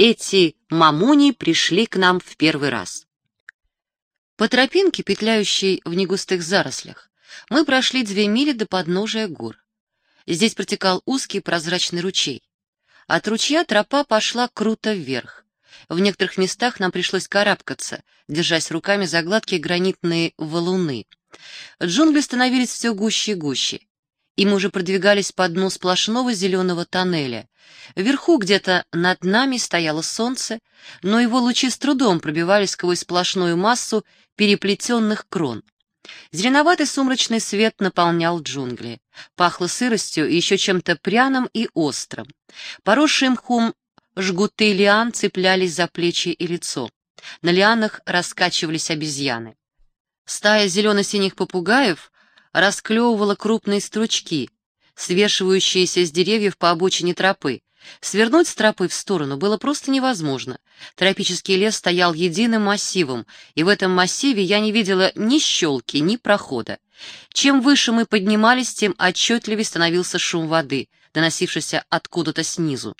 Эти мамуни пришли к нам в первый раз. По тропинке, петляющей в негустых зарослях, мы прошли две мили до подножия гор. Здесь протекал узкий прозрачный ручей. От ручья тропа пошла круто вверх. В некоторых местах нам пришлось карабкаться, держась руками за гладкие гранитные валуны. Джунгли становились все гуще и гуще и мы уже продвигались по дну сплошного зеленого тоннеля. Вверху где-то над нами стояло солнце, но его лучи с трудом пробивались сквозь сплошную массу переплетенных крон. Зеленоватый сумрачный свет наполнял джунгли. Пахло сыростью и еще чем-то пряным и острым. Поросшие мхом жгуты лиан цеплялись за плечи и лицо. На лианах раскачивались обезьяны. Стая зелено-синих попугаев расклевывала крупные стручки, свешивающиеся с деревьев по обочине тропы. Свернуть с тропы в сторону было просто невозможно. Тропический лес стоял единым массивом, и в этом массиве я не видела ни щелки, ни прохода. Чем выше мы поднимались, тем отчетливее становился шум воды, доносившийся откуда-то снизу.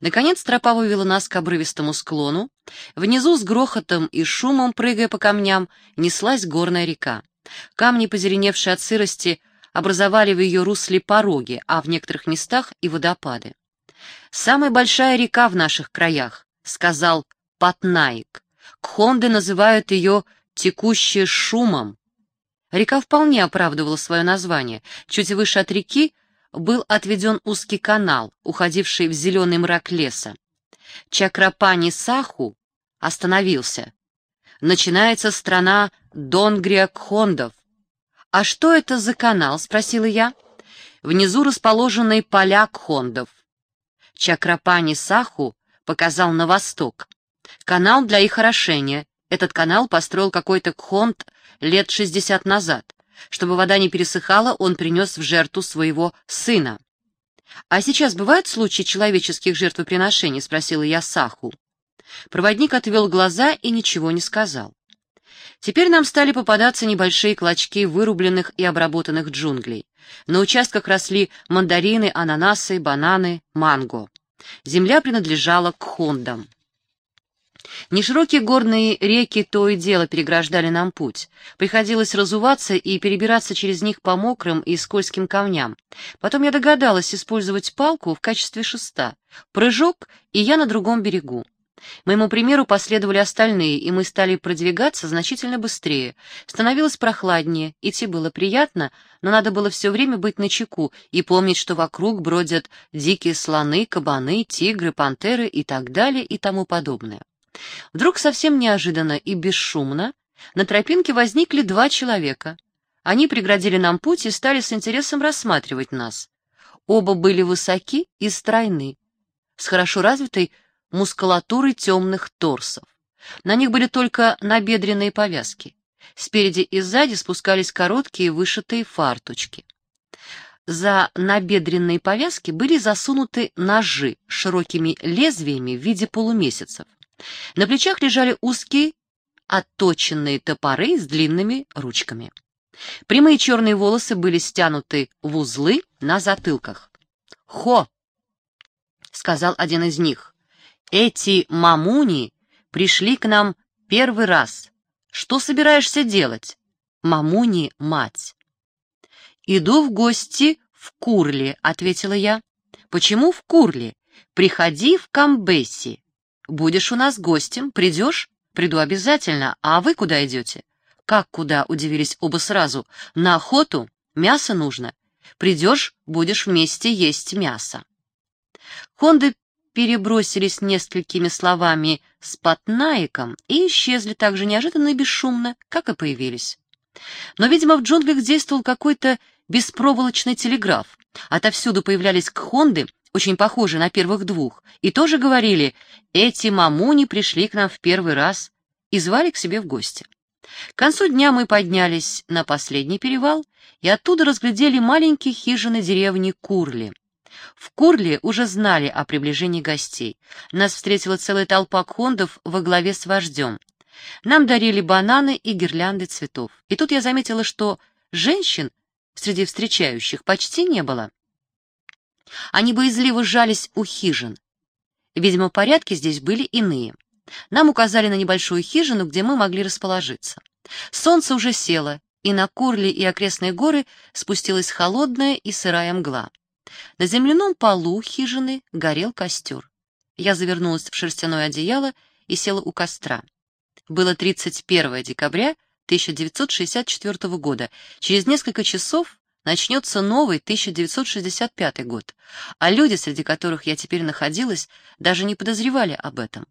Наконец тропа вывела нас к обрывистому склону. Внизу с грохотом и шумом, прыгая по камням, неслась горная река. Камни, позеленевшие от сырости, образовали в ее русле пороги, а в некоторых местах и водопады. «Самая большая река в наших краях», — сказал Патнаик. Кхонды называют ее «текущая шумом». Река вполне оправдывала свое название. Чуть выше от реки был отведен узкий канал, уходивший в зеленый мрак леса. Чакрапани Саху остановился. Начинается страна Донгриакхондов. «А что это за канал?» — спросила я. «Внизу расположены поля кхондов». Чакрапани Саху показал на восток. Канал для их орошения. Этот канал построил какой-то кхонд лет шестьдесят назад. Чтобы вода не пересыхала, он принес в жертву своего сына. «А сейчас бывают случаи человеческих жертвоприношений?» — спросила я Саху. Проводник отвел глаза и ничего не сказал. Теперь нам стали попадаться небольшие клочки вырубленных и обработанных джунглей. На участках росли мандарины, ананасы, бананы, манго. Земля принадлежала к хондам. Неширокие горные реки то и дело переграждали нам путь. Приходилось разуваться и перебираться через них по мокрым и скользким камням. Потом я догадалась использовать палку в качестве шеста. Прыжок, и я на другом берегу. Моему примеру последовали остальные, и мы стали продвигаться значительно быстрее. Становилось прохладнее, идти было приятно, но надо было все время быть начеку и помнить, что вокруг бродят дикие слоны, кабаны, тигры, пантеры и так далее и тому подобное. Вдруг совсем неожиданно и бесшумно на тропинке возникли два человека. Они преградили нам путь и стали с интересом рассматривать нас. Оба были высоки и стройны, с хорошо развитой мускулатуры темных торсов. На них были только набедренные повязки. Спереди и сзади спускались короткие вышитые фарточки. За набедренные повязки были засунуты ножи широкими лезвиями в виде полумесяцев. На плечах лежали узкие отточенные топоры с длинными ручками. Прямые черные волосы были стянуты в узлы на затылках. «Хо!» — сказал один из них. Эти мамуни пришли к нам первый раз. Что собираешься делать? Мамуни — мать. Иду в гости в Курли, ответила я. Почему в Курли? Приходи в Камбесси. Будешь у нас гостем, придешь? Приду обязательно. А вы куда идете? Как куда? Удивились оба сразу. На охоту? Мясо нужно. Придешь, будешь вместе есть мясо. Хонды перебросились несколькими словами с Патнаиком и исчезли так же неожиданно и бесшумно, как и появились. Но, видимо, в джунглях действовал какой-то беспроволочный телеграф. Отовсюду появлялись кхонды, очень похожие на первых двух, и тоже говорили «эти мамуни пришли к нам в первый раз» и звали к себе в гости. К концу дня мы поднялись на последний перевал и оттуда разглядели маленькие хижины деревни Курли. В Курле уже знали о приближении гостей. Нас встретила целая толпа кхондов во главе с вождем. Нам дарили бананы и гирлянды цветов. И тут я заметила, что женщин среди встречающих почти не было. Они боязливо сжались у хижин. Видимо, порядки здесь были иные. Нам указали на небольшую хижину, где мы могли расположиться. Солнце уже село, и на Курли и окрестные горы спустилась холодная и сырая мгла. На земляном полу хижины горел костер. Я завернулась в шерстяное одеяло и села у костра. Было 31 декабря 1964 года. Через несколько часов начнется новый 1965 год, а люди, среди которых я теперь находилась, даже не подозревали об этом.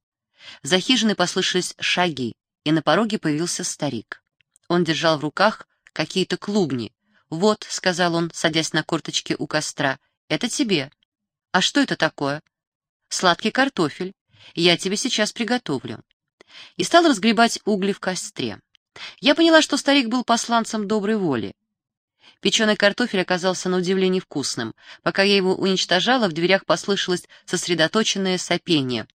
За хижиной послышались шаги, и на пороге появился старик. Он держал в руках какие-то клубни. «Вот», — сказал он, садясь на корточки у костра, — «это тебе». «А что это такое?» «Сладкий картофель. Я тебе сейчас приготовлю». И стал разгребать угли в костре. Я поняла, что старик был посланцем доброй воли. Печеный картофель оказался на удивление вкусным. Пока я его уничтожала, в дверях послышалось сосредоточенное сопение.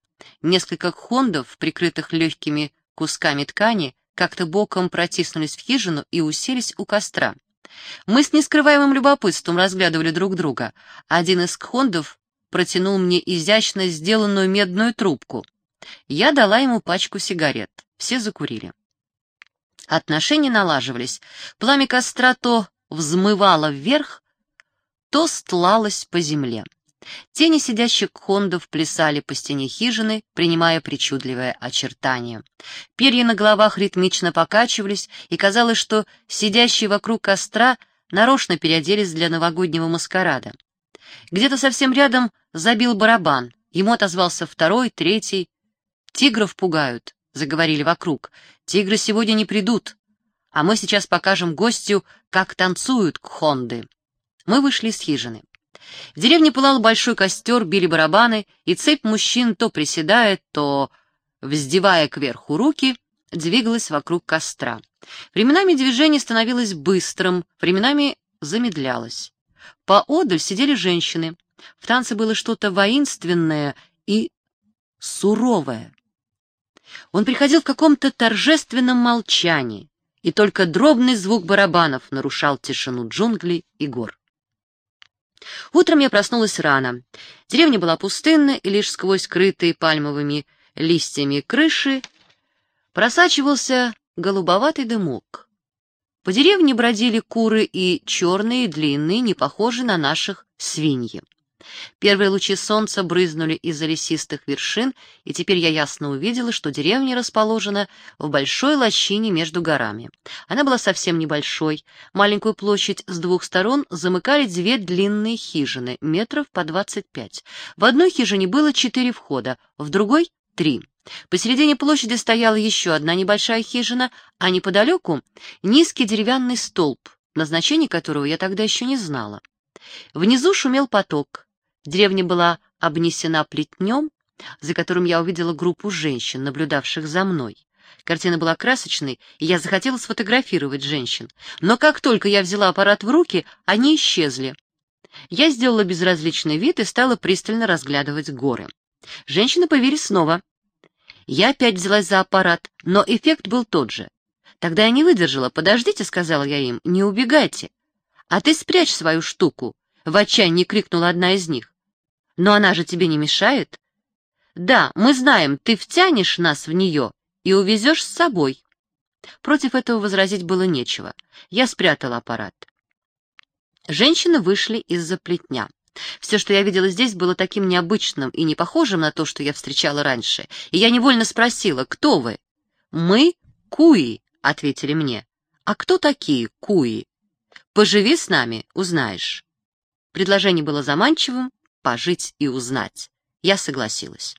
Несколько хондов, прикрытых легкими кусками ткани, как-то боком протиснулись в хижину и уселись у костра. Мы с нескрываемым любопытством разглядывали друг друга. Один из кхондов протянул мне изящно сделанную медную трубку. Я дала ему пачку сигарет. Все закурили. Отношения налаживались. Пламя костра то взмывало вверх, то стлалось по земле. Тени сидящих хондов плясали по стене хижины, принимая причудливое очертание. Перья на головах ритмично покачивались, и казалось, что сидящие вокруг костра нарочно переоделись для новогоднего маскарада. Где-то совсем рядом забил барабан. Ему отозвался второй, третий. «Тигров пугают», — заговорили вокруг. «Тигры сегодня не придут, а мы сейчас покажем гостю, как танцуют кхонды». Мы вышли из хижины. В деревне пылал большой костер, били барабаны, и цепь мужчин, то приседая, то, вздевая кверху руки, двигалась вокруг костра. Временами движение становилось быстрым, временами замедлялось. Поодаль сидели женщины. В танце было что-то воинственное и суровое. Он приходил в каком-то торжественном молчании, и только дробный звук барабанов нарушал тишину джунглей и гор. Утром я проснулась рано. Деревня была пустынна, и лишь сквозь крытые пальмовыми листьями крыши просачивался голубоватый дымок. По деревне бродили куры и черные, длинные, не похожие на наших свиньи. Первые лучи солнца брызнули из-за лесистых вершин, и теперь я ясно увидела, что деревня расположена в большой лощине между горами. Она была совсем небольшой. Маленькую площадь с двух сторон замыкали две длинные хижины, метров по двадцать пять. В одной хижине было четыре входа, в другой — три. Посередине площади стояла еще одна небольшая хижина, а неподалеку — низкий деревянный столб, назначение которого я тогда еще не знала. Внизу шумел поток. Деревня была обнесена плетнем, за которым я увидела группу женщин, наблюдавших за мной. Картина была красочной, и я захотела сфотографировать женщин. Но как только я взяла аппарат в руки, они исчезли. Я сделала безразличный вид и стала пристально разглядывать горы. Женщины появились снова. Я опять взялась за аппарат, но эффект был тот же. Тогда я не выдержала. «Подождите», — сказала я им, — «не убегайте». «А ты спрячь свою штуку», — в отчаянии крикнула одна из них. Но она же тебе не мешает? Да, мы знаем, ты втянешь нас в нее и увезешь с собой. Против этого возразить было нечего. Я спрятала аппарат. Женщины вышли из-за плетня. Все, что я видела здесь, было таким необычным и не похожим на то, что я встречала раньше, и я невольно спросила, кто вы? «Мы — Куи», — ответили мне. «А кто такие Куи?» «Поживи с нами, узнаешь». Предложение было заманчивым, пожить и узнать. Я согласилась.